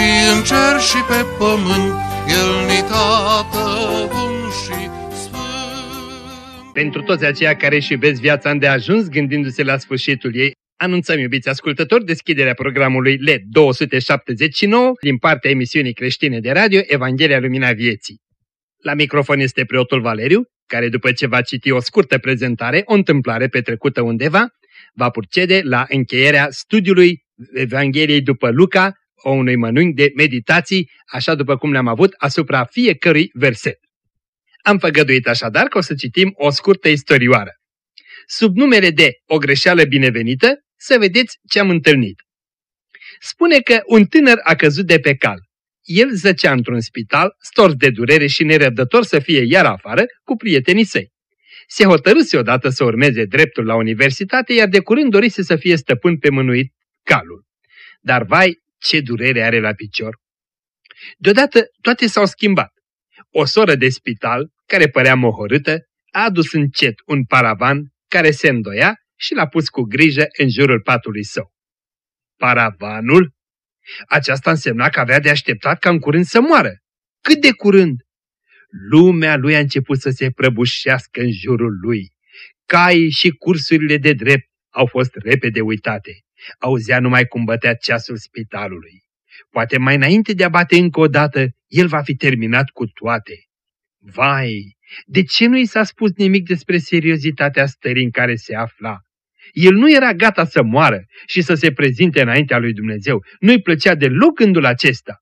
și în cer și pe pământ, El ni tată bun și sfânt. Pentru toți aceia care și vezi viața îndeajuns gândindu-se la sfârșitul ei, Anunțăm, iubiți ascultători, deschiderea programului LED 279 din partea emisiunii creștine de radio Evanghelia Lumina Vieții. La microfon este preotul Valeriu, care după ce va citi o scurtă prezentare, o întâmplare petrecută undeva, va procede la încheierea studiului Evangheliei după Luca, o unui mănânc de meditații, așa după cum le-am avut, asupra fiecărui verset. Am făgăduit așadar că o să citim o scurtă istorioară. Sub numele de o greșeală binevenită, să vedeți ce am întâlnit. Spune că un tânăr a căzut de pe cal. El zăcea într-un spital, stors de durere și nerăbdător să fie iar afară cu prietenii săi. Se hotărâse odată să urmeze dreptul la universitate, iar de curând dorise să fie stăpân pe mânuit calul. Dar vai, ce durere are la picior! Deodată toate s-au schimbat. O soră de spital, care părea mohorâtă, a adus încet un paravan care se îndoia și l-a pus cu grijă în jurul patului său. Paravanul? Aceasta însemna că avea de așteptat ca în curând să moară. Cât de curând? Lumea lui a început să se prăbușească în jurul lui. Caii și cursurile de drept au fost repede uitate. Auzea numai cum bătea ceasul spitalului. Poate mai înainte de a bate încă o dată, el va fi terminat cu toate. Vai, de ce nu i s-a spus nimic despre seriozitatea stării în care se afla? El nu era gata să moară și să se prezinte înaintea lui Dumnezeu. Nu-i plăcea deloc gândul acesta.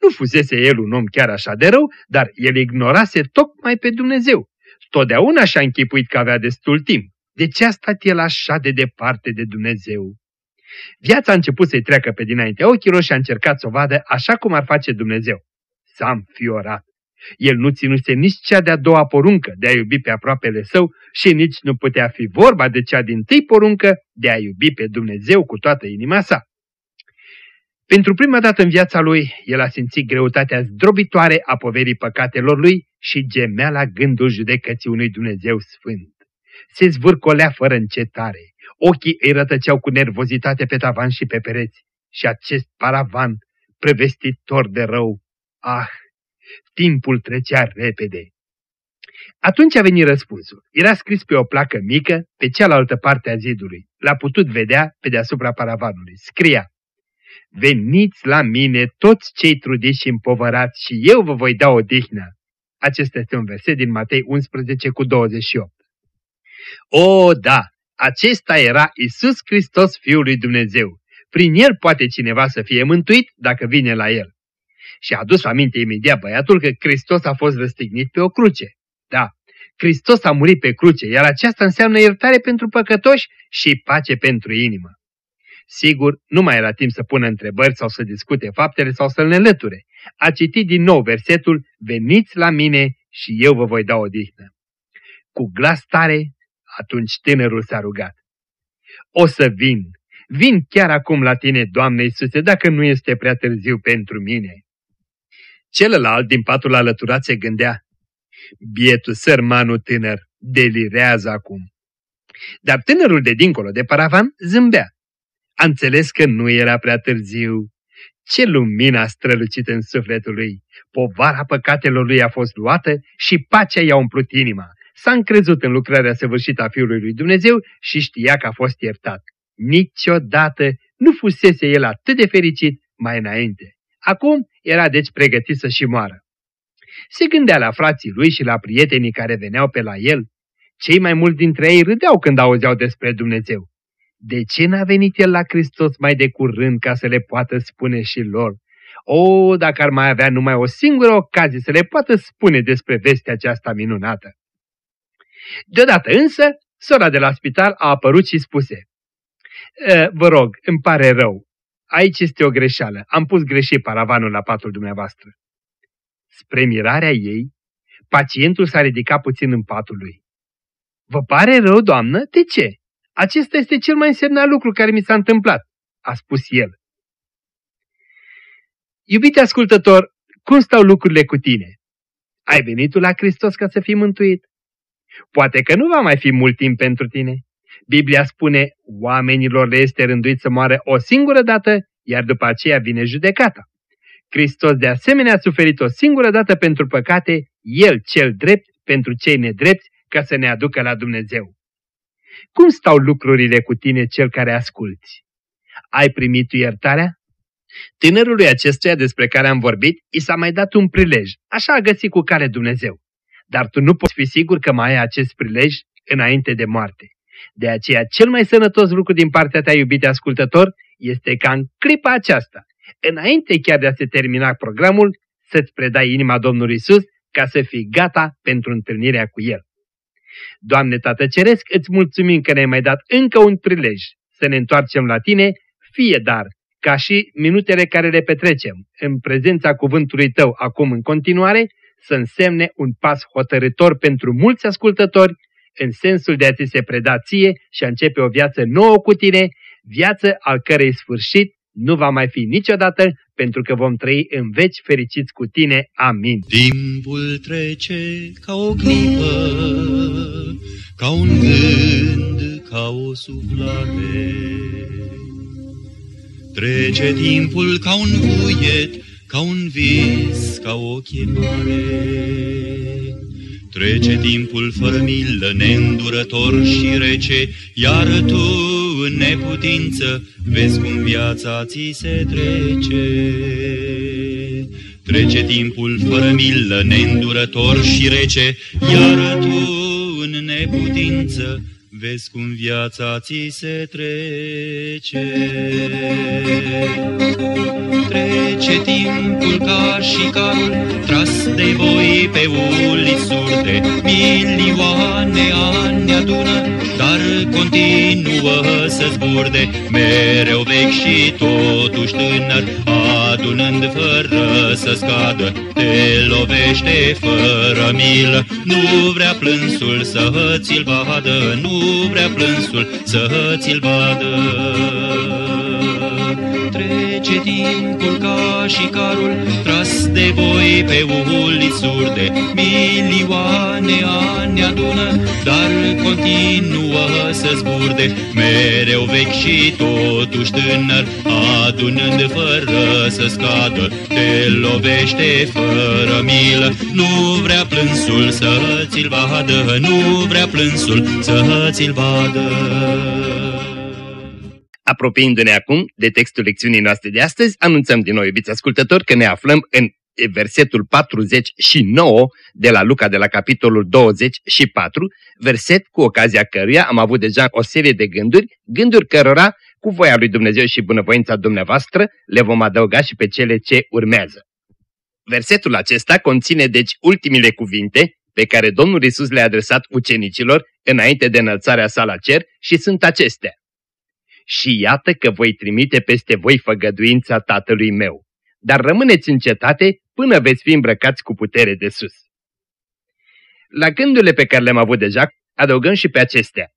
Nu fusese el un om chiar așa de rău, dar el ignorase tocmai pe Dumnezeu. Totdeauna și-a închipuit că avea destul timp. De ce a stat el așa de departe de Dumnezeu? Viața a început să-i treacă pe dinaintea ochilor și a încercat să o vadă așa cum ar face Dumnezeu. S-a înfiorat. El nu ținuse nici cea de-a doua poruncă de a iubi pe aproapele său și nici nu putea fi vorba de cea din tâi poruncă de a iubi pe Dumnezeu cu toată inima sa. Pentru prima dată în viața lui, el a simțit greutatea zdrobitoare a poverii păcatelor lui și gemea la gândul judecății unui Dumnezeu sfânt. Se zvârcolea fără încetare. Ochii îi rătăceau cu nervozitate pe tavan și pe pereți. Și acest paravan, prevestitor de rău, ah, Timpul trecea repede. Atunci a venit răspunsul. Era scris pe o placă mică, pe cealaltă parte a zidului. L-a putut vedea pe deasupra paravanului. Scria, Veniți la mine toți cei trudiți și împovărați și eu vă voi da o dihnă. Acesta este un verset din Matei 11 cu 28. O, da, acesta era Isus Hristos Fiul lui Dumnezeu. Prin el poate cineva să fie mântuit dacă vine la el și a adus aminte imediat băiatul că Hristos a fost răstignit pe o cruce. Da, Hristos a murit pe cruce, iar aceasta înseamnă iertare pentru păcătoși și pace pentru inimă. Sigur, nu mai era timp să pună întrebări sau să discute faptele sau să le înlăture. A citit din nou versetul, veniți la mine și eu vă voi da o dihnă. Cu glas tare, atunci tânărul s-a rugat. O să vin, vin chiar acum la tine, Doamne Iisuse, dacă nu este prea târziu pentru mine. Celălalt din patul alăturat se gândea, bietul sărmanul tânăr delirează acum. Dar tânărul de dincolo de paravan zâmbea. A înțeles că nu era prea târziu. Ce lumină a strălucit în sufletul lui! Povara păcatelor lui a fost luată și pacea i-a umplut inima. S-a încrezut în lucrarea săvârșită a Fiului lui Dumnezeu și știa că a fost iertat. Niciodată nu fusese el atât de fericit mai înainte. Acum era deci pregătit să și moară. Se gândea la frații lui și la prietenii care veneau pe la el. Cei mai mulți dintre ei râdeau când auzeau despre Dumnezeu. De ce n-a venit el la Hristos mai de curând ca să le poată spune și lor? O, dacă ar mai avea numai o singură ocazie să le poată spune despre vestea aceasta minunată. Deodată însă, sora de la spital a apărut și spuse, Vă rog, îmi pare rău, aici este o greșeală. Am pus greșit paravanul la patul dumneavoastră. Spre mirarea ei, pacientul s-a ridicat puțin în patul lui. Vă pare rău, doamnă? De ce? Acesta este cel mai însemnat lucru care mi s-a întâmplat, a spus el. Iubite ascultător, cum stau lucrurile cu tine? Ai venit tu la Hristos ca să fii mântuit? Poate că nu va mai fi mult timp pentru tine. Biblia spune, oamenilor le este rânduit să moară o singură dată, iar după aceea vine judecata. Hristos de asemenea a suferit o singură dată pentru păcate, El cel drept pentru cei nedrepți, ca să ne aducă la Dumnezeu. Cum stau lucrurile cu tine, cel care asculți? Ai primit tu iertarea? Tânărului acestuia despre care am vorbit, i s-a mai dat un prilej, așa a găsit cu care Dumnezeu. Dar tu nu poți fi sigur că mai ai acest prilej înainte de moarte. De aceea, cel mai sănătos lucru din partea ta, iubite ascultător, este ca în clipa aceasta, înainte chiar de a se termina programul, să-ți predai inima Domnului Isus ca să fii gata pentru întâlnirea cu El. Doamne Tată Ceresc, îți mulțumim că ne-ai mai dat încă un prilej să ne întoarcem la Tine, fie dar ca și minutele care le petrecem în prezența cuvântului Tău acum în continuare, să însemne un pas hotărător pentru mulți ascultători, în sensul de a ți se preda ție și a începe o viață nouă cu tine, viață al cărei sfârșit nu va mai fi niciodată, pentru că vom trăi în veci fericiți cu tine. Amin. Timpul trece ca o clipă, ca un gând, ca o suflare. Trece timpul ca un vuiet, ca un vis, ca o chemare. Trece timpul fără milă, neîndurător și rece, iar tu în neputință vezi cum viața ți se trece. Trece timpul fără milă, neîndurător și rece, iar tu în neputință vezi cum viața ți se trece. Trece timpul ca și carul tras de voi pe uliți surde, milioane ani adună, dar continuă să zburde, mereu vechi și totuși tânăr, adunând fără să scadă, te lovește fără milă, nu vrea plânsul să ți-l vadă, nu vrea plânsul să ți-l vadă. Trece timpul ca și carul tras de voi pe uliți surde, milioane ani adună, dar continuă să zburde, mereu vechi și totuși tânăr, adunând fără să scadă, te lovește fără milă, nu vrea plânsul să ți-l vadă, nu vrea plânsul să ți-l vadă. Apropiindu-ne acum de textul lecțiunii noastre de astăzi, anunțăm din nou, iubiți ascultători, că ne aflăm în versetul 49 de la Luca de la capitolul 24, verset cu ocazia căruia am avut deja o serie de gânduri, gânduri cărora, cu voia lui Dumnezeu și bunăvoința dumneavoastră, le vom adăuga și pe cele ce urmează. Versetul acesta conține deci ultimile cuvinte pe care Domnul Isus le-a adresat ucenicilor înainte de înălțarea sa la cer și sunt acestea. Și iată că voi trimite peste voi făgăduința Tatălui meu, dar rămâneți în cetate până veți fi îmbrăcați cu putere de sus. La gândurile pe care le-am avut deja, adăugăm și pe acestea.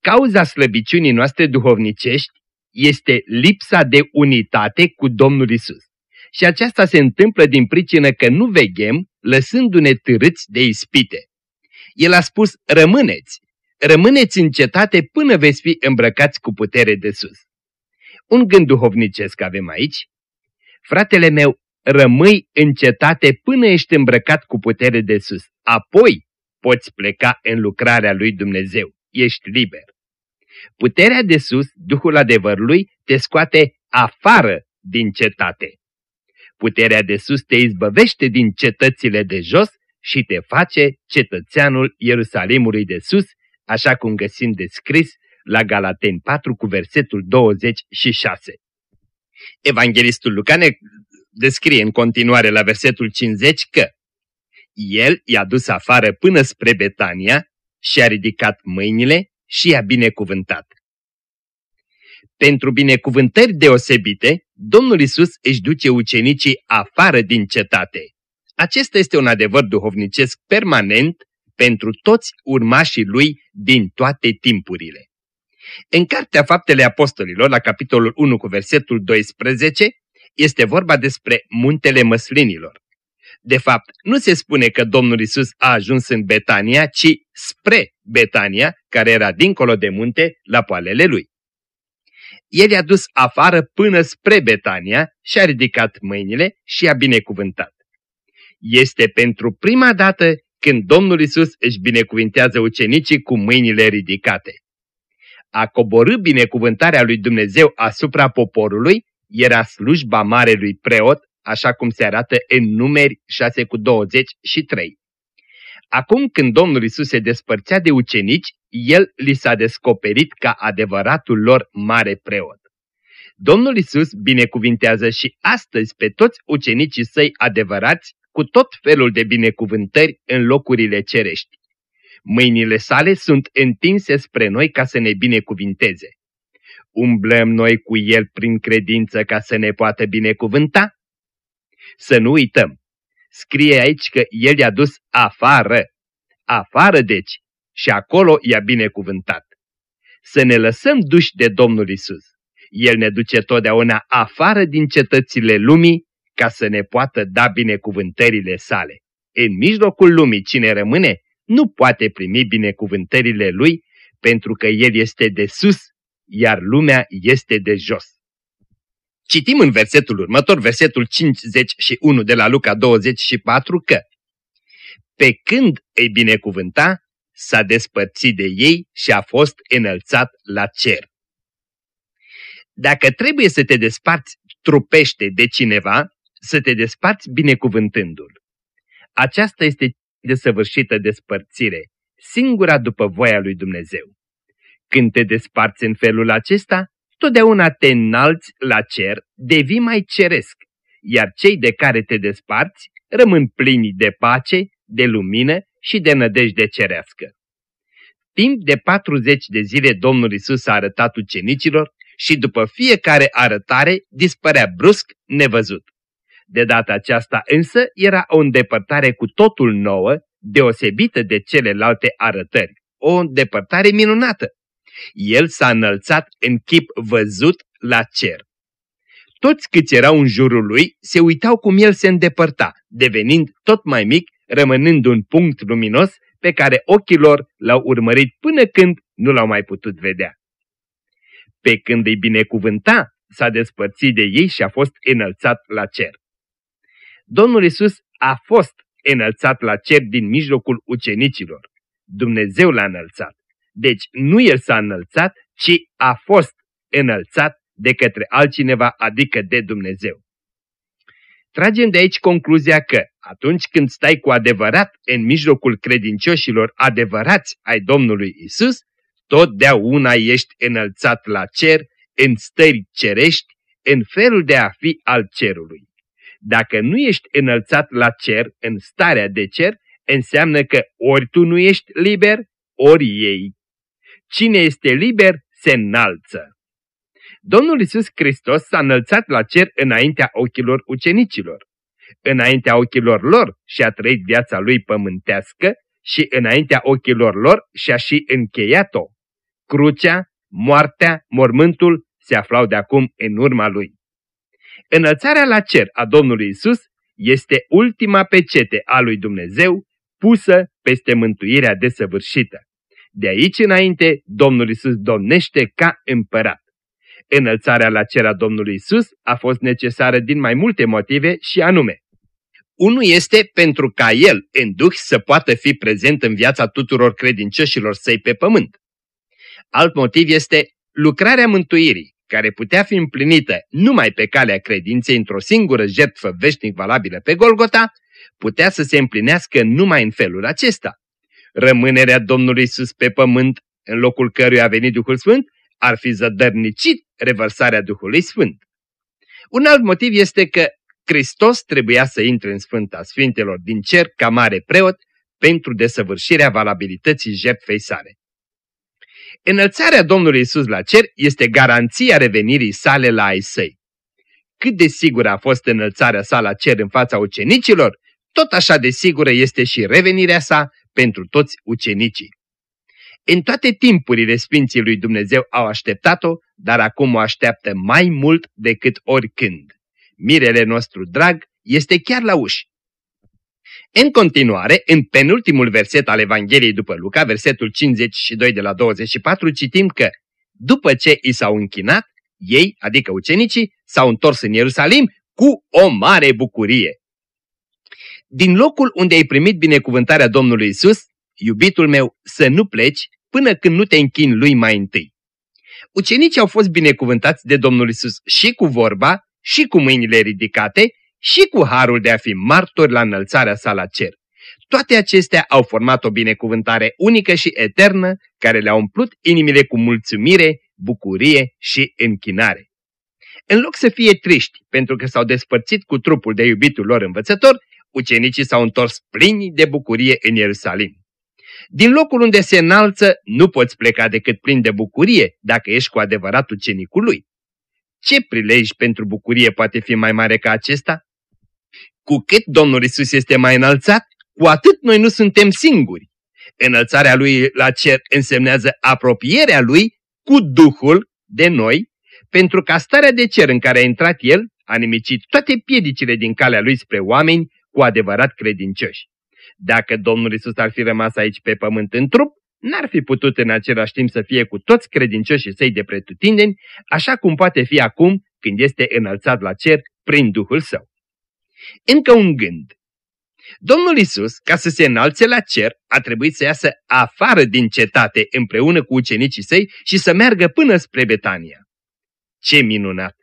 Cauza slăbiciunii noastre duhovnicești este lipsa de unitate cu Domnul Isus. Și aceasta se întâmplă din pricină că nu veghem, lăsându-ne târâți de ispite. El a spus, rămâneți, rămâneți în cetate până veți fi îmbrăcați cu putere de sus. Un gând duhovnicesc avem aici. Fratele meu, rămâi în cetate până ești îmbrăcat cu putere de sus. Apoi poți pleca în lucrarea lui Dumnezeu. Ești liber. Puterea de sus, Duhul adevărului, te scoate afară din cetate. Puterea de sus te izbăvește din cetățile de jos și te face cetățeanul Ierusalimului de sus, așa cum găsim descris la Galateni 4 cu versetul 26. Evanghelistul Luca ne descrie în continuare la versetul 50 că El i-a dus afară până spre Betania și a ridicat mâinile și i-a binecuvântat. Pentru binecuvântări deosebite, Domnul Isus își duce ucenicii afară din cetate. Acesta este un adevăr duhovnicesc permanent pentru toți urmașii lui din toate timpurile. În Cartea Faptele Apostolilor, la capitolul 1 cu versetul 12, este vorba despre muntele măslinilor. De fapt, nu se spune că Domnul Isus a ajuns în Betania, ci spre Betania, care era dincolo de munte, la poalele lui. El i-a dus afară până spre Betania și a ridicat mâinile și a binecuvântat. Este pentru prima dată când Domnul Isus își binecuvintează ucenicii cu mâinile ridicate. A coborâ binecuvântarea lui Dumnezeu asupra poporului era slujba marelui preot, așa cum se arată în numeri 6 cu 23. Acum când Domnul Isus se despărțea de ucenici, El li s-a descoperit ca adevăratul lor mare preot. Domnul Isus binecuvintează și astăzi pe toți ucenicii săi adevărați cu tot felul de binecuvântări în locurile cerești. Mâinile sale sunt întinse spre noi ca să ne binecuvinteze. Umblăm noi cu el prin credință ca să ne poată binecuvânta? Să nu uităm. Scrie aici că el i-a dus afară. Afară deci. Și acolo i-a binecuvântat. Să ne lăsăm duși de Domnul Isus. El ne duce totdeauna afară din cetățile lumii ca să ne poată da binecuvântările sale. În mijlocul lumii cine rămâne nu poate primi binecuvântările lui pentru că el este de sus, iar lumea este de jos. Citim în versetul următor, versetul 51 de la Luca 24 că Pe când îi binecuvânta, s-a despărțit de ei și a fost înălțat la cer. Dacă trebuie să te desparți trupește de cineva, să te desparți binecuvântându-l. Aceasta este desăvârșită despărțire, singura după voia lui Dumnezeu. Când te desparți în felul acesta, totdeauna te înalți la cer, devii mai ceresc, iar cei de care te desparți rămân plini de pace, de lumină și de nădejde cerească. Timp de 40 de zile Domnul Isus a arătat ucenicilor și după fiecare arătare dispărea brusc nevăzut. De data aceasta însă era o îndepărtare cu totul nouă, deosebită de celelalte arătări. O îndepărtare minunată. El s-a înălțat în chip văzut la cer. Toți câți erau în jurul lui se uitau cum el se îndepărta, devenind tot mai mic, rămânând un punct luminos pe care ochii lor l-au urmărit până când nu l-au mai putut vedea. Pe când îi binecuvânta, s-a despărțit de ei și a fost înălțat la cer. Domnul Isus a fost înălțat la cer din mijlocul ucenicilor. Dumnezeu l-a înălțat. Deci nu el s-a înălțat, ci a fost înălțat de către altcineva, adică de Dumnezeu. Tragem de aici concluzia că atunci când stai cu adevărat în mijlocul credincioșilor adevărați ai Domnului Isus, totdeauna ești înălțat la cer, în stări cerești, în felul de a fi al cerului. Dacă nu ești înălțat la cer, în starea de cer, înseamnă că ori tu nu ești liber, ori ei. Cine este liber, se înalță. Domnul Isus Hristos s-a înălțat la cer înaintea ochilor ucenicilor. Înaintea ochilor lor și-a trăit viața lui pământească și înaintea ochilor lor și-a și încheiat-o. Crucea, moartea, mormântul se aflau de acum în urma lui. Înălțarea la cer a Domnului Isus este ultima pecete a lui Dumnezeu pusă peste mântuirea desăvârșită. De aici înainte, Domnul Isus domnește ca împărat. Înălțarea la cer a Domnului Isus a fost necesară din mai multe motive și anume. Unul este pentru ca El, în Duh, să poată fi prezent în viața tuturor credincioșilor săi pe pământ. Alt motiv este lucrarea mântuirii, care putea fi împlinită numai pe calea credinței într-o singură jertfă veșnic valabilă pe Golgota, putea să se împlinească numai în felul acesta. Rămânerea Domnului sus pe pământ, în locul căruia a venit Duhul Sfânt, ar fi zădărnicit revărsarea Duhului Sfânt. Un alt motiv este că Hristos trebuia să intre în Sfânta Sfintelor din cer ca mare preot pentru desăvârșirea valabilității jertfei sale. Înălțarea Domnului Isus la cer este garanția revenirii sale la ai săi. Cât de sigură a fost înălțarea sa la cer în fața ucenicilor, tot așa de sigură este și revenirea sa pentru toți ucenicii. În toate timpurile Sfinții lui Dumnezeu au așteptat-o, dar acum o așteaptă mai mult decât oricând. Mirele nostru drag este chiar la uși. În continuare, în penultimul verset al Evangheliei după Luca, versetul 52 de la 24, citim că după ce i s-au închinat, ei, adică ucenicii, s-au întors în Ierusalim cu o mare bucurie. Din locul unde ai primit binecuvântarea Domnului Isus, iubitul meu, să nu pleci până când nu te închini lui mai întâi. Ucenicii au fost binecuvântați de Domnul Isus și cu vorba, și cu mâinile ridicate, și cu harul de a fi martori la înălțarea sa la cer. Toate acestea au format o binecuvântare unică și eternă, care le-a umplut inimile cu mulțumire, bucurie și închinare. În loc să fie triști pentru că s-au despărțit cu trupul de iubitul lor învățător, ucenicii s-au întors plini de bucurie în Ierusalim. Din locul unde se înalță, nu poți pleca decât plin de bucurie dacă ești cu adevărat ucenicul lui. Ce prilej pentru bucurie poate fi mai mare ca acesta? Cu cât Domnul Isus este mai înălțat, cu atât noi nu suntem singuri. Înălțarea Lui la cer însemnează apropierea Lui cu Duhul de noi, pentru ca starea de cer în care a intrat El a nimicit toate piedicile din calea Lui spre oameni cu adevărat credincioși. Dacă Domnul Isus ar fi rămas aici pe pământ în trup, n-ar fi putut în același timp să fie cu toți credincioșii săi de pretutindeni, așa cum poate fi acum când este înălțat la cer prin Duhul Său. Încă un gând. Domnul Isus, ca să se înalțe la cer, a trebuit să iasă afară din cetate împreună cu ucenicii săi și să meargă până spre Betania. Ce minunat!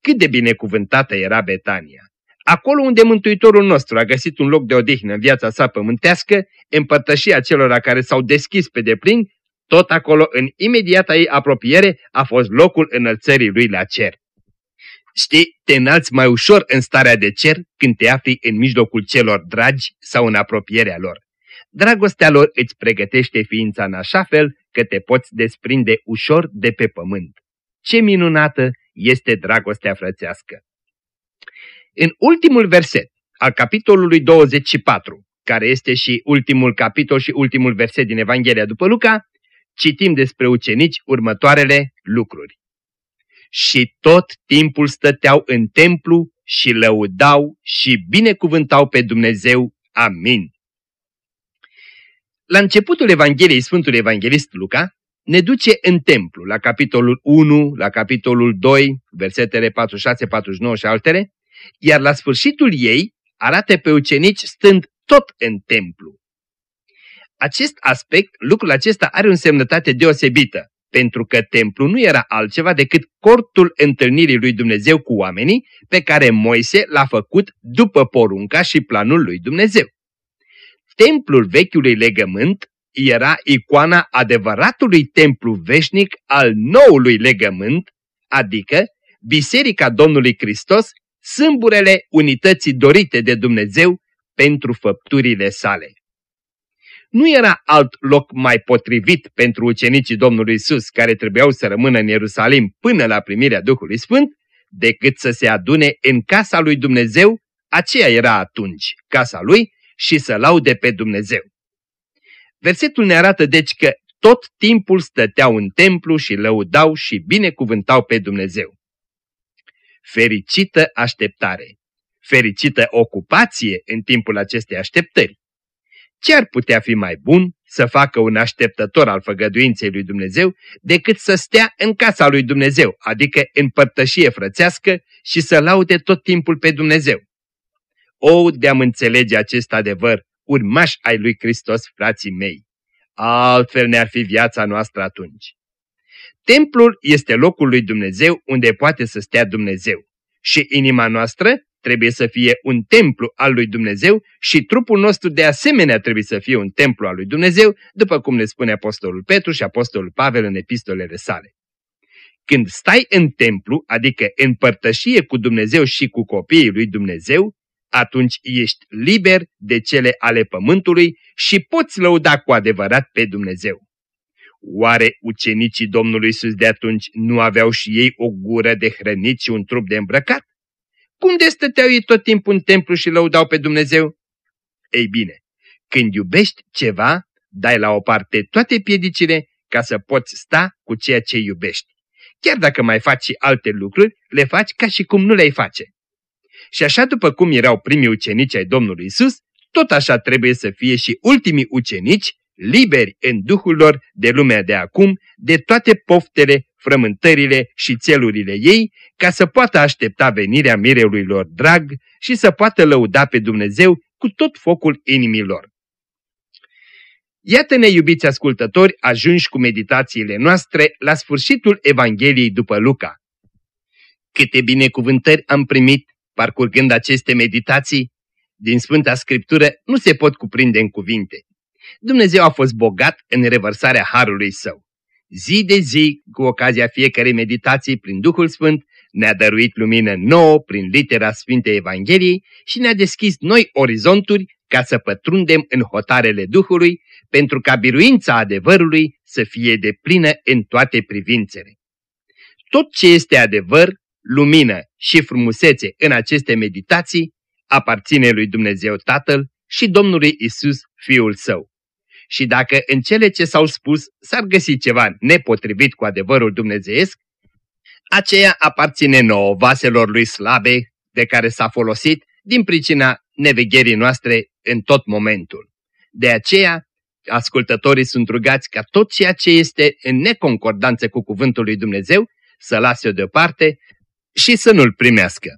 Cât de binecuvântată era Betania! Acolo unde Mântuitorul nostru a găsit un loc de odihnă în viața sa pământească, împărtășia celor care s-au deschis pe deplin, tot acolo, în imediata ei apropiere, a fost locul înălțării lui la cer. Știi, te înalți mai ușor în starea de cer când te afli în mijlocul celor dragi sau în apropierea lor. Dragostea lor îți pregătește ființa în așa fel că te poți desprinde ușor de pe pământ. Ce minunată este dragostea frățească! În ultimul verset al capitolului 24, care este și ultimul capitol și ultimul verset din Evanghelia după Luca, citim despre ucenici următoarele lucruri și tot timpul stăteau în templu și lăudau și binecuvântau pe Dumnezeu. Amin. La începutul Evangheliei Sfântului Evanghelist Luca ne duce în templu, la capitolul 1, la capitolul 2, versetele 46, 49 și altele, iar la sfârșitul ei arată pe ucenici stând tot în templu. Acest aspect, lucrul acesta are o semnătate deosebită, pentru că templu nu era altceva decât cortul întâlnirii lui Dumnezeu cu oamenii pe care Moise l-a făcut după porunca și planul lui Dumnezeu. Templul vechiului legământ era icoana adevăratului templu veșnic al noului legământ, adică Biserica Domnului Hristos, sâmburele unității dorite de Dumnezeu pentru făpturile sale nu era alt loc mai potrivit pentru ucenicii Domnului Isus, care trebuiau să rămână în Ierusalim până la primirea Duhului Sfânt, decât să se adune în casa lui Dumnezeu, aceea era atunci casa lui, și să laude pe Dumnezeu. Versetul ne arată deci că tot timpul stăteau în templu și lăudau și binecuvântau pe Dumnezeu. Fericită așteptare! Fericită ocupație în timpul acestei așteptări! Ce ar putea fi mai bun să facă un așteptător al făgăduinței lui Dumnezeu decât să stea în casa lui Dumnezeu, adică în părtășie frățească și să laude tot timpul pe Dumnezeu? O, de-am înțelege acest adevăr, urmași ai lui Hristos, frații mei! Altfel ne-ar fi viața noastră atunci. Templul este locul lui Dumnezeu unde poate să stea Dumnezeu și inima noastră trebuie să fie un templu al lui Dumnezeu și trupul nostru de asemenea trebuie să fie un templu al lui Dumnezeu, după cum ne spune Apostolul Petru și Apostolul Pavel în epistolele sale. Când stai în templu, adică în părtășie cu Dumnezeu și cu copiii lui Dumnezeu, atunci ești liber de cele ale pământului și poți lăuda cu adevărat pe Dumnezeu. Oare ucenicii Domnului Iisus de atunci nu aveau și ei o gură de hrănit și un trup de îmbrăcat? Cum de stăteau ei tot timpul în templu și lăudau pe Dumnezeu? Ei bine, când iubești ceva, dai la o parte toate piedicile ca să poți sta cu ceea ce iubești. Chiar dacă mai faci și alte lucruri, le faci ca și cum nu le-ai face. Și așa după cum erau primii ucenici ai Domnului Isus, tot așa trebuie să fie și ultimii ucenici, liberi în duhul lor de lumea de acum, de toate poftele, frământările și țelurile ei, ca să poată aștepta venirea mireului lor drag și să poată lăuda pe Dumnezeu cu tot focul inimilor. Iată-ne, iubiți ascultători, ajungi cu meditațiile noastre la sfârșitul Evangheliei după Luca. Câte binecuvântări am primit parcurgând aceste meditații din Sfânta Scriptură nu se pot cuprinde în cuvinte. Dumnezeu a fost bogat în revărsarea Harului Său. Zi de zi, cu ocazia fiecarei meditații prin Duhul Sfânt, ne-a dăruit lumină nouă prin litera Sfintei Evangheliei și ne-a deschis noi orizonturi ca să pătrundem în hotarele Duhului, pentru ca biruința adevărului să fie de plină în toate privințele. Tot ce este adevăr, lumină și frumusețe în aceste meditații aparține lui Dumnezeu Tatăl și Domnului Isus, Fiul Său. Și dacă în cele ce s-au spus s-ar găsi ceva nepotrivit cu adevărul dumnezeiesc, aceea aparține nouă vaselor lui slabe de care s-a folosit din pricina nevegherii noastre în tot momentul. De aceea, ascultătorii sunt rugați ca tot ceea ce este în neconcordanță cu cuvântul lui Dumnezeu să lase-o deoparte și să nu-l primească.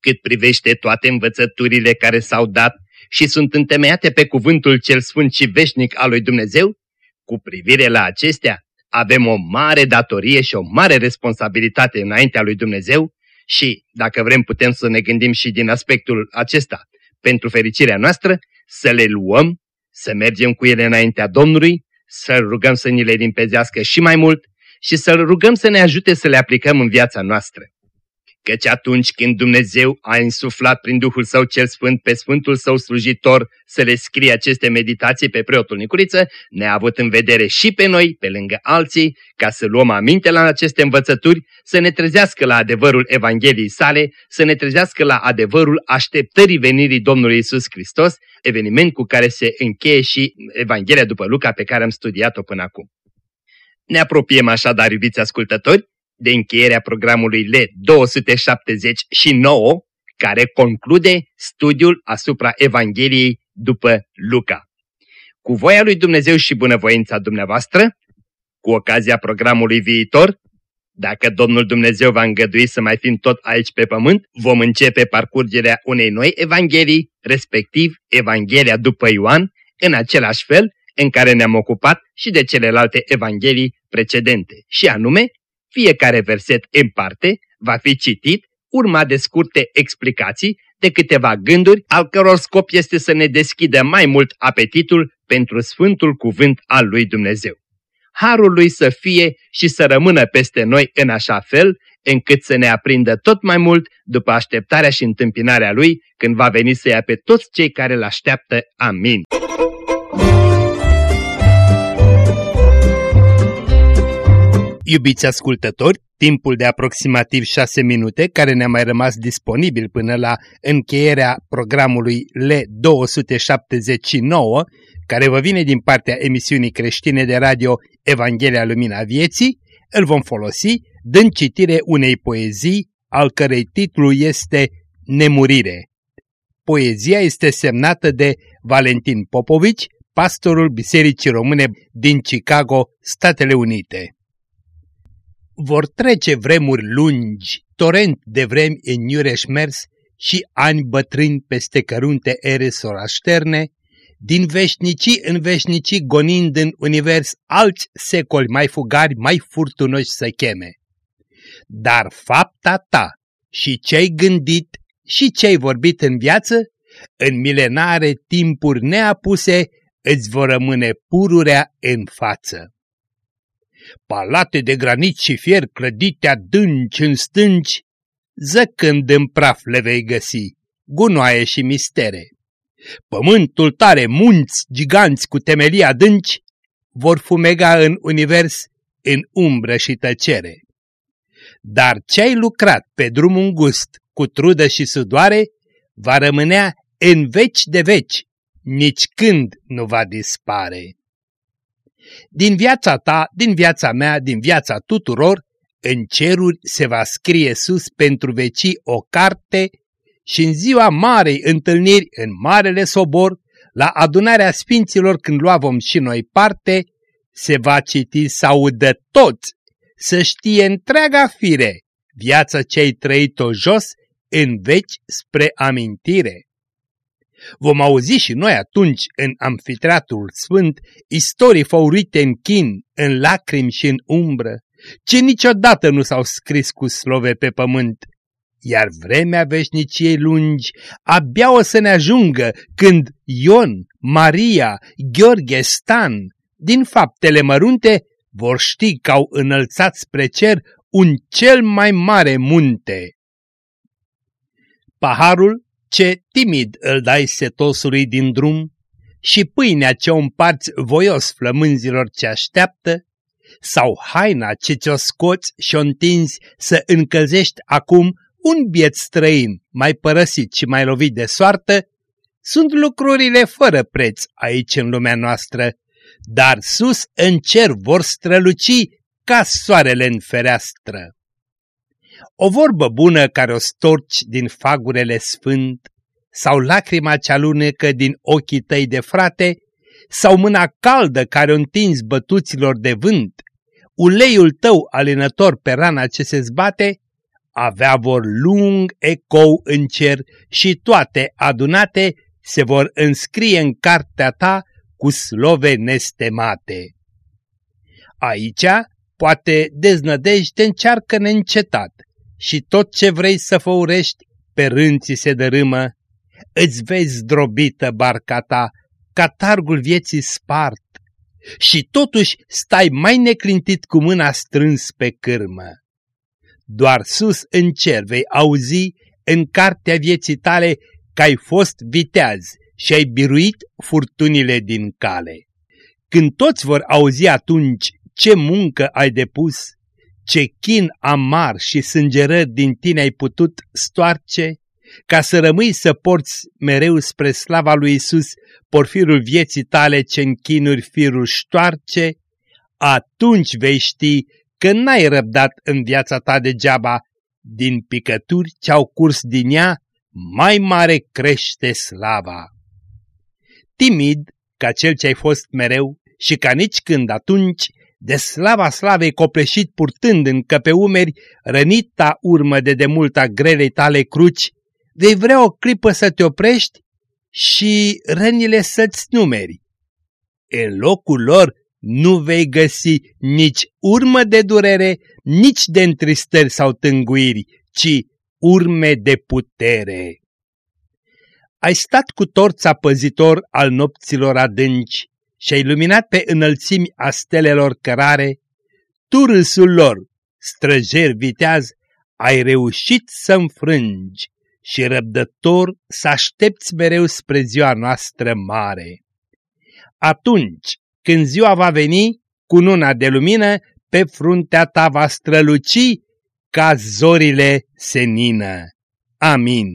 Cât privește toate învățăturile care s-au dat și sunt întemeiate pe cuvântul cel sfânt și veșnic al lui Dumnezeu, cu privire la acestea avem o mare datorie și o mare responsabilitate înaintea lui Dumnezeu și, dacă vrem, putem să ne gândim și din aspectul acesta, pentru fericirea noastră, să le luăm, să mergem cu ele înaintea Domnului, să-L rugăm să ni le limpezească și mai mult și să-L rugăm să ne ajute să le aplicăm în viața noastră. Căci atunci când Dumnezeu a insuflat prin Duhul Său cel Sfânt pe Sfântul Său slujitor să le scrie aceste meditații pe preotul Nicuriță, ne-a avut în vedere și pe noi, pe lângă alții, ca să luăm aminte la aceste învățături, să ne trezească la adevărul Evangheliei sale, să ne trezească la adevărul așteptării venirii Domnului Isus Hristos, eveniment cu care se încheie și Evanghelia după Luca pe care am studiat-o până acum. Ne apropiem așadar, iubiți ascultători, de încheierea programului L279, care conclude studiul asupra Evangheliei după Luca. Cu voia lui Dumnezeu și bunăvoința dumneavoastră, cu ocazia programului viitor, dacă Domnul Dumnezeu va îngădui să mai fim tot aici pe pământ, vom începe parcurgerea unei noi Evanghelii, respectiv Evanghelia după Ioan, în același fel în care ne-am ocupat și de celelalte Evanghelii precedente, și anume fiecare verset în parte va fi citit, urma de scurte explicații, de câteva gânduri, al căror scop este să ne deschidă mai mult apetitul pentru Sfântul Cuvânt al lui Dumnezeu. Harul lui să fie și să rămână peste noi în așa fel, încât să ne aprindă tot mai mult după așteptarea și întâmpinarea lui când va veni să ia pe toți cei care îl așteaptă. Amin. Iubiți ascultători, timpul de aproximativ 6 minute care ne-a mai rămas disponibil până la încheierea programului L279, care vă vine din partea emisiunii creștine de radio Evanghelia Lumina Vieții, îl vom folosi dând citire unei poezii al cărei titlu este Nemurire. Poezia este semnată de Valentin Popovici, pastorul Bisericii Române din Chicago, Statele Unite. Vor trece vremuri lungi, torent de vremi în iureș mers și ani bătrâni peste cărunte ere sorașterne, din veșnicii în veșnicii gonind în univers alți secoli mai fugari, mai furtunoși să cheme. Dar fapta ta și ce-ai gândit și ce-ai vorbit în viață, în milenare timpuri neapuse, îți vor rămâne pururea în față palate de granit și fier clădite adânci în stânci, zăcând în praf le vei găsi, gunoaie și mistere. Pământul tare, munți giganți cu temelii adânci, vor fumega în univers în umbră și tăcere. Dar ce-ai lucrat pe drum îngust, cu trudă și sudoare, va rămânea în veci de veci, nici când nu va dispare. Din viața ta, din viața mea, din viața tuturor, în ceruri se va scrie sus pentru veci o carte și în ziua marei întâlniri în Marele Sobor, la adunarea Sfinților când luavom și noi parte, se va citi să audă toți, să știe întreaga fire, viața ce-ai trăit-o jos, în veci spre amintire. Vom auzi și noi atunci în amfiteatrul sfânt istorii făurite în chin, în lacrimi și în umbră, ce niciodată nu s-au scris cu slove pe pământ, iar vremea veșniciei lungi abia o să ne ajungă când Ion, Maria, Gheorghe, Stan, din faptele mărunte, vor ști că au înălțat spre cer un cel mai mare munte. Paharul ce timid îl dai setosului din drum și pâinea ce o împarți voios flămânzilor ce așteaptă, sau haina ce ți-o scoți și o întinzi să încălzești acum un biet străin mai părăsit și mai lovit de soartă, sunt lucrurile fără preț aici în lumea noastră, dar sus în cer vor străluci ca soarele în fereastră. O vorbă bună care o storci din fagurele sfânt, sau lacrima ce alunecă din ochii tăi de frate, sau mâna caldă care o întinzi bătuților de vânt, uleiul tău alinător pe rana ce se zbate, avea vor lung ecou în cer și toate adunate se vor înscrie în cartea ta cu slove nestemate. Aici, poate deznădejde încearcă neîncetat și tot ce vrei să făurești, pe rânții se dărâmă, îți vezi zdrobită barca ta, catargul vieții spart, și totuși stai mai neclintit cu mâna strâns pe cârmă. Doar sus în cer vei auzi în cartea vieții tale că ai fost viteaz și ai biruit furtunile din cale. Când toți vor auzi atunci ce muncă ai depus, ce chin amar și sângerări din tine ai putut stoarce, ca să rămâi să porți mereu spre slava lui Isus porfirul vieții tale ce în chinuri firul ștoarce, atunci vei ști că n-ai răbdat în viața ta degeaba, din picături ce-au curs din ea, mai mare crește slava. Timid, ca cel ce ai fost mereu și ca nici când atunci, de slava slavei copleșit purtând încă pe umeri, rănita urmă de demulta grelei tale cruci, vei vrea o clipă să te oprești și rănile să-ți numeri. În locul lor nu vei găsi nici urmă de durere, nici de întristări sau tânguiri, ci urme de putere. Ai stat cu torța păzitor al nopților adânci și ai luminat pe înălțimi a stelelor cărare, tu râsul lor, străjer viteaz, ai reușit să înfrângi și răbdător să aștepți mereu spre ziua noastră mare. Atunci, când ziua va veni, cu luna de lumină, pe fruntea ta va străluci ca zorile senină. Amin.